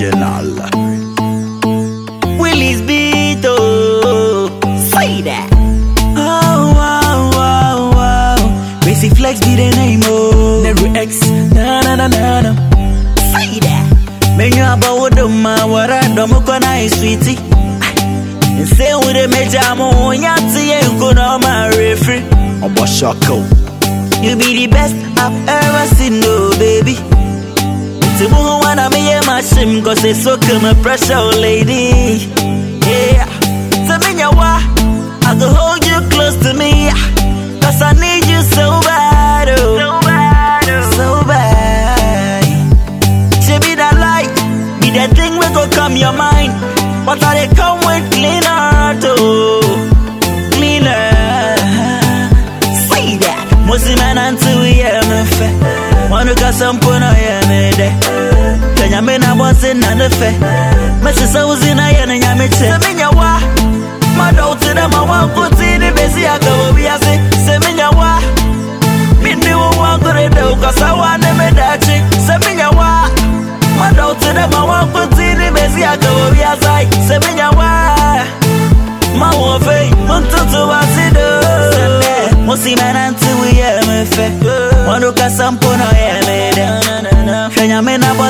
Original. Willie's beat, oh, say that. Oh, wow, wow, wow. Basic Flex be the name, oh. Never X. Na na na na na. Say that. Menyo about ma wara domo kona sweetie. Say with the meja mo nyati e kono ma refri. Obo Shako. You be the best I've ever seen, no baby. To move on, I'm my sim, cause it's so come a pressure, lady. Yeah. So, me, wa, I go hold you close to me. Cause I need you so bad, oh. So bad, oh. So bad. She be that light, be that thing we go come your mind. But I they come with cleaner, too. Oh. Cleaner. Say that. Mosi man until we hear me fe. Wanu ka sampo na ye me de. Kenya me na bosi na ne fe. Mesi sa uzi na ye na nyame che. Se me nya wa. Ma do ti na ma wan kuti ni besi aka wo bi ase. Se me nya wa. Ni wo wa gore de o ka sa wa ne me da chi. Se me nya wa. Ma do ti na ma wan kuti ni besi aka wo bi ase. Se me nya wa. Ma wo fe. Mun tutu wa si do. Mosi man until we hear me fe. Wanu ka sampo na ye me de. Shanya me na bosi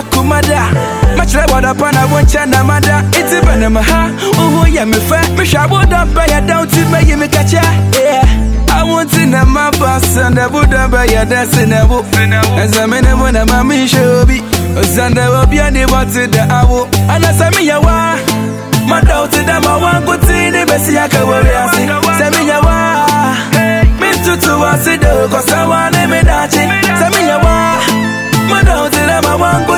wakumada. Much like what upon a one chana mada. It's a banama ha. Oh yeah me fa. Me shabo don't buy a down to me me catch ya. Yeah. I want in a my boss and I would buy a dance in a book. As I'm in a one of my me show be. Zanda will be on the water the hour. And as I'm in your wa. madauti da mawangu tini besi yake wariasi seminya wa mintutu wasido kwa sawa ni midachi seminya wa madauti da mawangu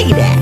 say that.